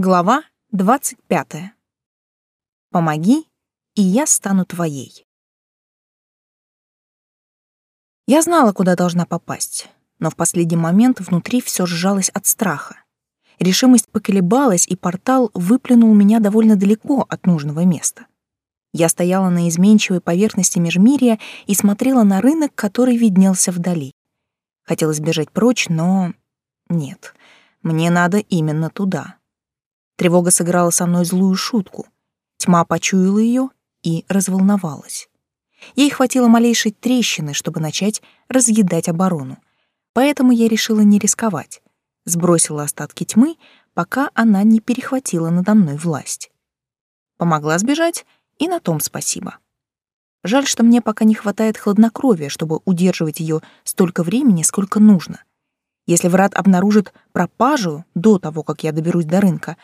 Глава 25. Помоги, и я стану твоей. Я знала, куда должна попасть, но в последний момент внутри все сжалось от страха. Решимость поколебалась, и портал выплюнул меня довольно далеко от нужного места. Я стояла на изменчивой поверхности межмирия и смотрела на рынок, который виднелся вдали. Хотелось бежать прочь, но нет, мне надо именно туда. Тревога сыграла со мной злую шутку. Тьма почуяла ее и разволновалась. Ей хватило малейшей трещины, чтобы начать разъедать оборону. Поэтому я решила не рисковать. Сбросила остатки тьмы, пока она не перехватила надо мной власть. Помогла сбежать, и на том спасибо. Жаль, что мне пока не хватает хладнокровия, чтобы удерживать ее столько времени, сколько нужно. Если врат обнаружит пропажу до того, как я доберусь до рынка,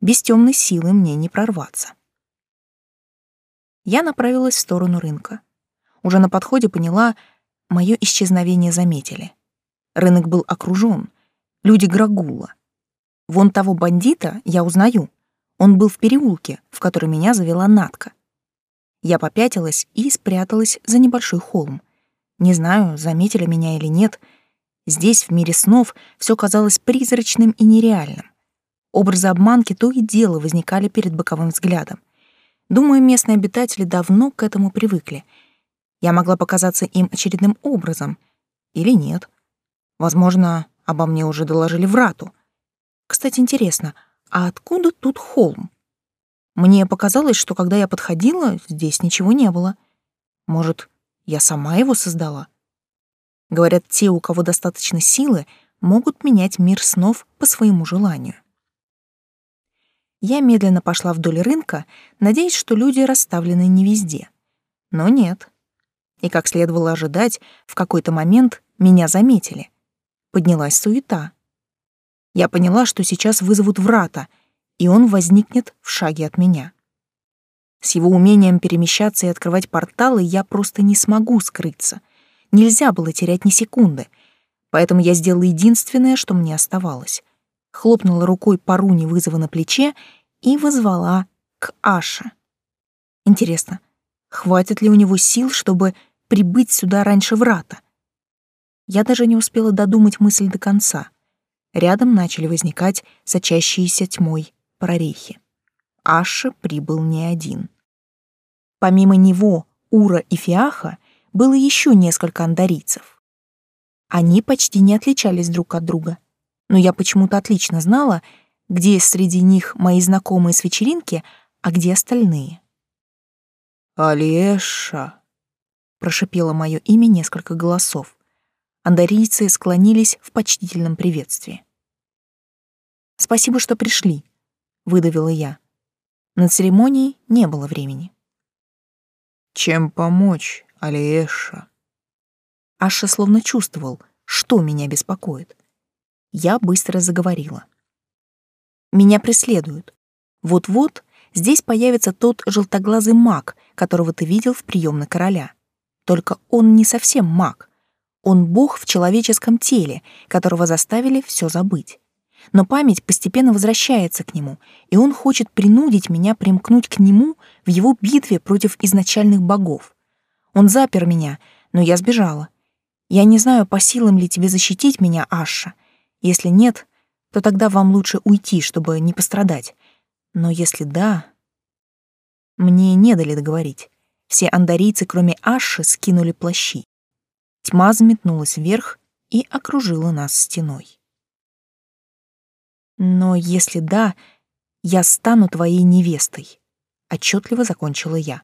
без темной силы мне не прорваться. Я направилась в сторону рынка. Уже на подходе поняла, мое исчезновение заметили. Рынок был окружен, люди Грагула. Вон того бандита я узнаю. Он был в переулке, в который меня завела Натка. Я попятилась и спряталась за небольшой холм. Не знаю, заметили меня или нет. Здесь, в мире снов, все казалось призрачным и нереальным. Образы обманки то и дело возникали перед боковым взглядом. Думаю, местные обитатели давно к этому привыкли. Я могла показаться им очередным образом. Или нет. Возможно, обо мне уже доложили в Рату. Кстати, интересно, а откуда тут холм? Мне показалось, что когда я подходила, здесь ничего не было. Может, я сама его создала? Говорят, те, у кого достаточно силы, могут менять мир снов по своему желанию. Я медленно пошла вдоль рынка, надеясь, что люди расставлены не везде. Но нет. И, как следовало ожидать, в какой-то момент меня заметили. Поднялась суета. Я поняла, что сейчас вызовут врата, и он возникнет в шаге от меня. С его умением перемещаться и открывать порталы я просто не смогу скрыться. Нельзя было терять ни секунды. Поэтому я сделала единственное, что мне оставалось — хлопнула рукой по руне вызова на плече и вызвала к Аше. Интересно, хватит ли у него сил, чтобы прибыть сюда раньше врата? Я даже не успела додумать мысль до конца. Рядом начали возникать сочащиеся тьмой прорехи. Аша прибыл не один. Помимо него, Ура и Фиаха было еще несколько андарийцев. Они почти не отличались друг от друга но я почему-то отлично знала, где среди них мои знакомые с вечеринки, а где остальные. «Алеша», — прошипело мое имя несколько голосов. Андарийцы склонились в почтительном приветствии. «Спасибо, что пришли», — выдавила я. На церемонии не было времени. «Чем помочь, Алиэша?» Аша словно чувствовал, что меня беспокоит. Я быстро заговорила. Меня преследуют. Вот-вот здесь появится тот желтоглазый маг, которого ты видел в приемной короля. Только он не совсем маг. Он бог в человеческом теле, которого заставили все забыть. Но память постепенно возвращается к нему, и он хочет принудить меня примкнуть к нему в его битве против изначальных богов. Он запер меня, но я сбежала. Я не знаю, по силам ли тебе защитить меня, Аша, — если нет, то тогда вам лучше уйти, чтобы не пострадать. Но если да... Мне не дали договорить. Все андарийцы, кроме Аши, скинули плащи. Тьма заметнулась вверх и окружила нас стеной. Но если да, я стану твоей невестой, отчетливо закончила я.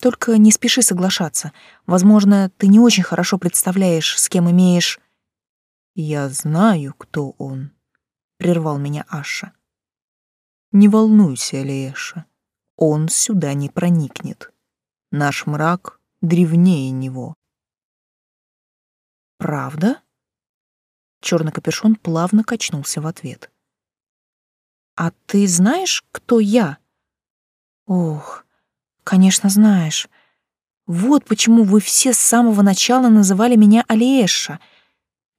Только не спеши соглашаться. Возможно, ты не очень хорошо представляешь, с кем имеешь «Я знаю, кто он», — прервал меня Аша. «Не волнуйся, Леша, он сюда не проникнет. Наш мрак древнее него». «Правда?» Черный капюшон плавно качнулся в ответ. «А ты знаешь, кто я?» «Ох, конечно, знаешь. Вот почему вы все с самого начала называли меня Алиэша —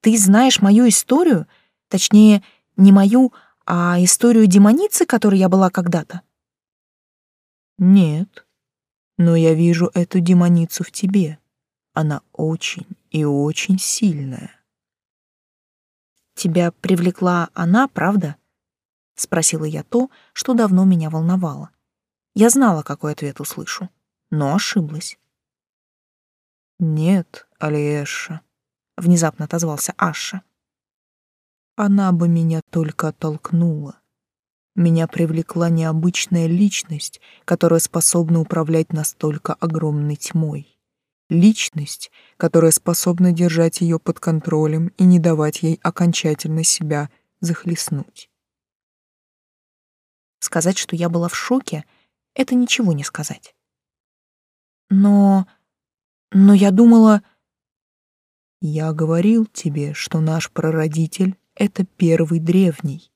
ты знаешь мою историю? Точнее, не мою, А историю демоницы, которой я была когда-то? Нет, но я вижу эту демоницу в тебе. Она очень и очень сильная. Тебя привлекла она, правда? Спросила я то, что давно меня волновало. Я знала, какой ответ услышу, но ошиблась. Нет, Алиэша, внезапно отозвался Аша. Она бы меня только оттолкнула. Меня привлекла необычная личность, которая способна управлять настолько огромной тьмой. Личность, которая способна держать ее под контролем и не давать ей окончательно себя захлестнуть. Сказать, что я была в шоке, это ничего не сказать. Но... но я думала... Я говорил тебе, что наш прародитель это первый древний.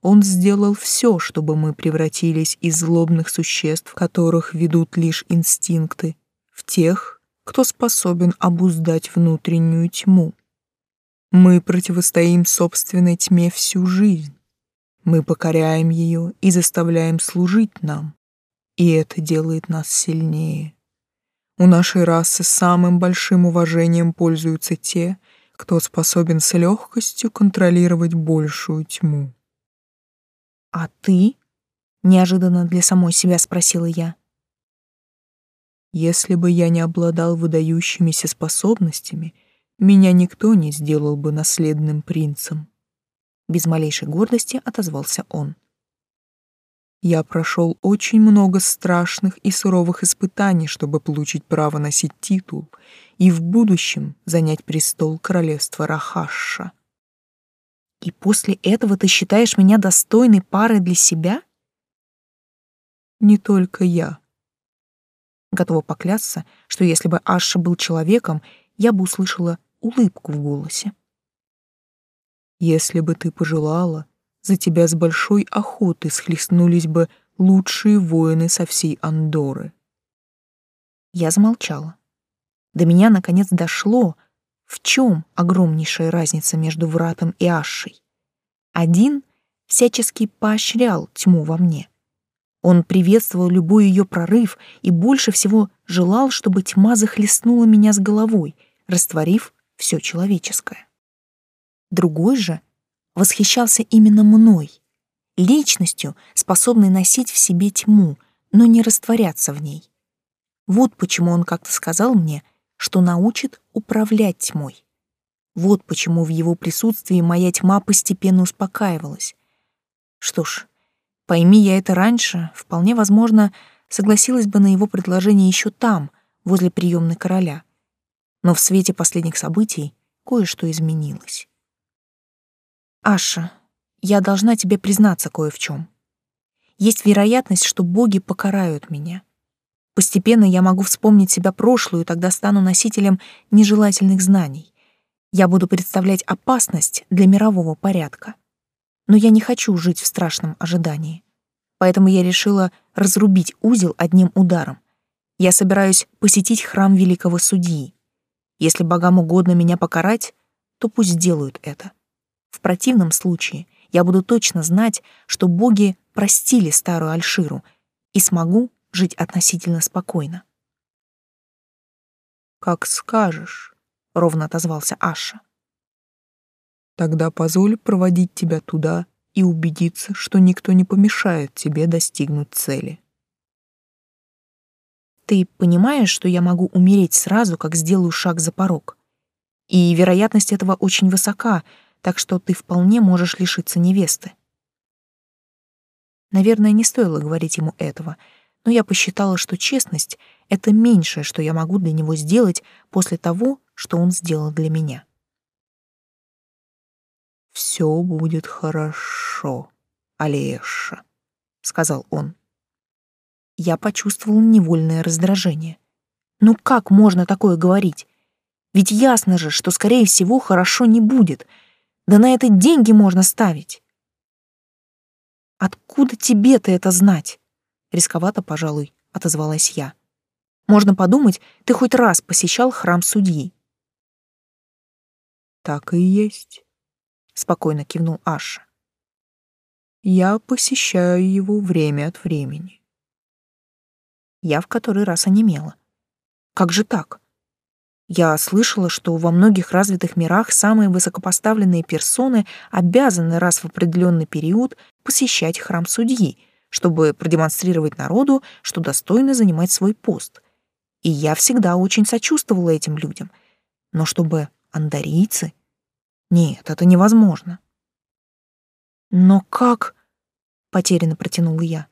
Он сделал все, чтобы мы превратились из злобных существ, которых ведут лишь инстинкты, в тех, кто способен обуздать внутреннюю тьму. Мы противостоим собственной тьме всю жизнь. Мы покоряем ее и заставляем служить нам. И это делает нас сильнее. У нашей расы самым большим уважением пользуются те, кто способен с легкостью контролировать большую тьму. «А ты?» — неожиданно для самой себя спросила я. «Если бы я не обладал выдающимися способностями, меня никто не сделал бы наследным принцем», — без малейшей гордости отозвался он. Я прошел очень много страшных и суровых испытаний, чтобы получить право носить титул и в будущем занять престол королевства Рахаша. И после этого ты считаешь меня достойной парой для себя? Не только я. Готова поклясться, что если бы Аша был человеком, я бы услышала улыбку в голосе. Если бы ты пожелала, за тебя с большой охотой схлестнулись бы лучшие воины со всей Андоры. Я замолчала. До меня наконец дошло, в чем огромнейшая разница между Вратом и Ашей. Один всячески поощрял тьму во мне. Он приветствовал любой ее прорыв и больше всего желал, чтобы тьма захлестнула меня с головой, растворив все человеческое. Другой же восхищался именно мной, личностью, способной носить в себе тьму, но не растворяться в ней. Вот почему он как-то сказал мне, что научит управлять тьмой. Вот почему в его присутствии моя тьма постепенно успокаивалась. Что ж, пойми я это раньше, вполне возможно, согласилась бы на его предложение еще там, возле приемной короля. Но в свете последних событий кое-что изменилось. Аша, я должна тебе признаться кое в чем. Есть вероятность, что боги покарают меня. Постепенно я могу вспомнить себя прошлую, и тогда стану носителем нежелательных знаний. Я буду представлять опасность для мирового порядка. Но я не хочу жить в страшном ожидании. Поэтому я решила разрубить узел одним ударом. Я собираюсь посетить храм великого судьи. Если богам угодно меня покарать, то пусть сделают это. В противном случае я буду точно знать, что боги простили старую Альширу и смогу жить относительно спокойно. «Как скажешь», — ровно отозвался Аша. «Тогда позволь проводить тебя туда и убедиться, что никто не помешает тебе достигнуть цели». «Ты понимаешь, что я могу умереть сразу, как сделаю шаг за порог? И вероятность этого очень высока — так что ты вполне можешь лишиться невесты. Наверное, не стоило говорить ему этого, но я посчитала, что честность — это меньшее, что я могу для него сделать после того, что он сделал для меня. «Все будет хорошо, Алеша», — сказал он. Я почувствовал невольное раздражение. Ну как можно такое говорить? Ведь ясно же, что, скорее всего, хорошо не будет — да на это деньги можно ставить. Откуда тебе-то это знать? Рисковато, пожалуй, отозвалась я. Можно подумать, ты хоть раз посещал храм судьи. Так и есть, спокойно кивнул Аша. Я посещаю его время от времени. Я в который раз онемела. Как же так? Я слышала, что во многих развитых мирах самые высокопоставленные персоны обязаны раз в определенный период посещать храм судьи, чтобы продемонстрировать народу, что достойно занимать свой пост. И я всегда очень сочувствовала этим людям. Но чтобы андарийцы... Нет, это невозможно. Но как... Потерянно протянула я.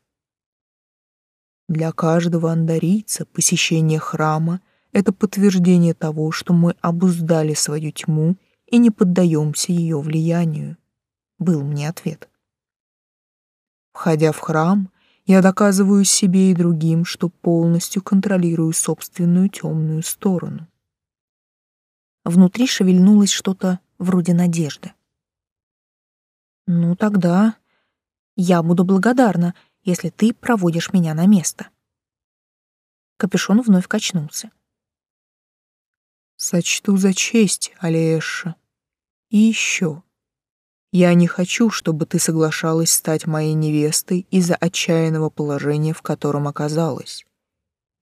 Для каждого андарийца посещение храма — это подтверждение того, что мы обуздали свою тьму и не поддаемся ее влиянию, был мне ответ. Входя в храм, я доказываю себе и другим, что полностью контролирую собственную темную сторону. Внутри шевельнулось что-то вроде надежды. Ну тогда я буду благодарна, если ты проводишь меня на место. Капюшон вновь качнулся. Сочту за честь, Алеша. И еще. Я не хочу, чтобы ты соглашалась стать моей невестой из-за отчаянного положения, в котором оказалась.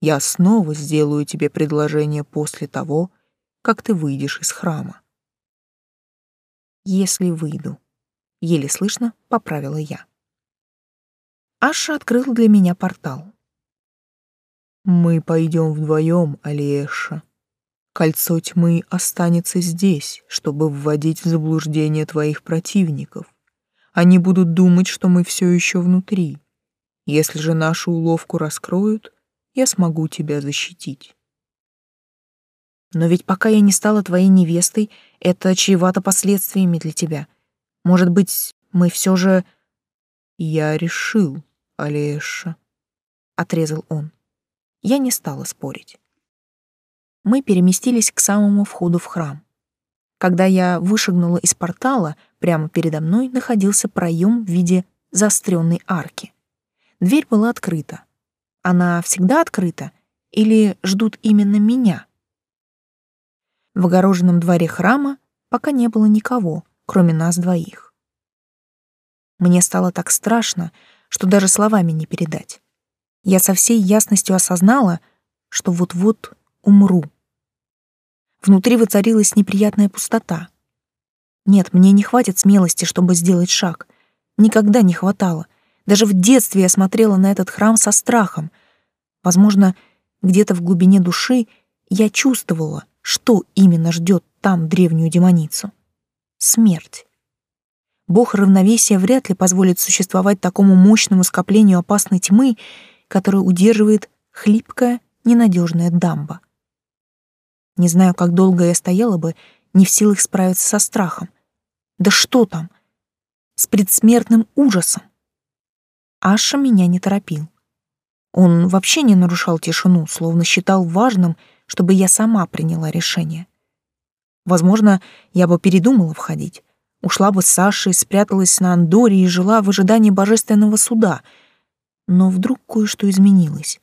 Я снова сделаю тебе предложение после того, как ты выйдешь из храма. Если выйду, еле слышно поправила я. Аша открыл для меня портал. Мы пойдем вдвоем, Алиэша. Кольцо тьмы останется здесь, чтобы вводить в заблуждение твоих противников. Они будут думать, что мы все еще внутри. Если же нашу уловку раскроют, я смогу тебя защитить. Но ведь пока я не стала твоей невестой, это чревато последствиями для тебя. Может быть, мы все же... Я решил, Алеша, — отрезал он. Я не стала спорить мы переместились к самому входу в храм. Когда я вышагнула из портала, прямо передо мной находился проем в виде заостренной арки. Дверь была открыта. Она всегда открыта или ждут именно меня? В огороженном дворе храма пока не было никого, кроме нас двоих. Мне стало так страшно, что даже словами не передать. Я со всей ясностью осознала, что вот-вот умру. Внутри воцарилась неприятная пустота. Нет, мне не хватит смелости, чтобы сделать шаг. Никогда не хватало. Даже в детстве я смотрела на этот храм со страхом. Возможно, где-то в глубине души я чувствовала, что именно ждет там древнюю демоницу. Смерть. Бог равновесия вряд ли позволит существовать такому мощному скоплению опасной тьмы, которая удерживает хлипкая, ненадежная дамба. Не знаю, как долго я стояла бы, не в силах справиться со страхом. Да что там? С предсмертным ужасом. Аша меня не торопил. Он вообще не нарушал тишину, словно считал важным, чтобы я сама приняла решение. Возможно, я бы передумала входить. Ушла бы с Сашей, спряталась на Андоре и жила в ожидании божественного суда. Но вдруг кое-что изменилось.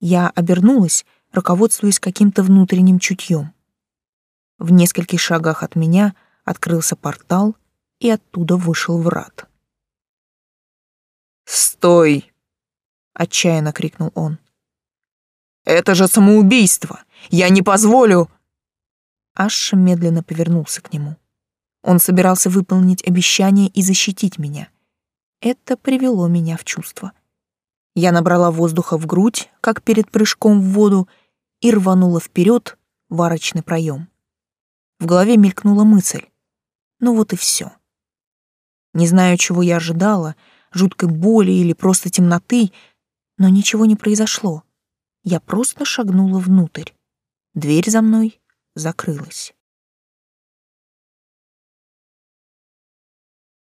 Я обернулась руководствуясь каким-то внутренним чутьем. В нескольких шагах от меня открылся портал, и оттуда вышел врат. «Стой!» — отчаянно крикнул он. «Это же самоубийство! Я не позволю!» Аш медленно повернулся к нему. Он собирался выполнить обещание и защитить меня. Это привело меня в чувство. Я набрала воздуха в грудь, как перед прыжком в воду, и рванула вперед в арочный проем. В голове мелькнула мысль. Ну вот и все. Не знаю, чего я ожидала, жуткой боли или просто темноты, но ничего не произошло. Я просто шагнула внутрь. Дверь за мной закрылась.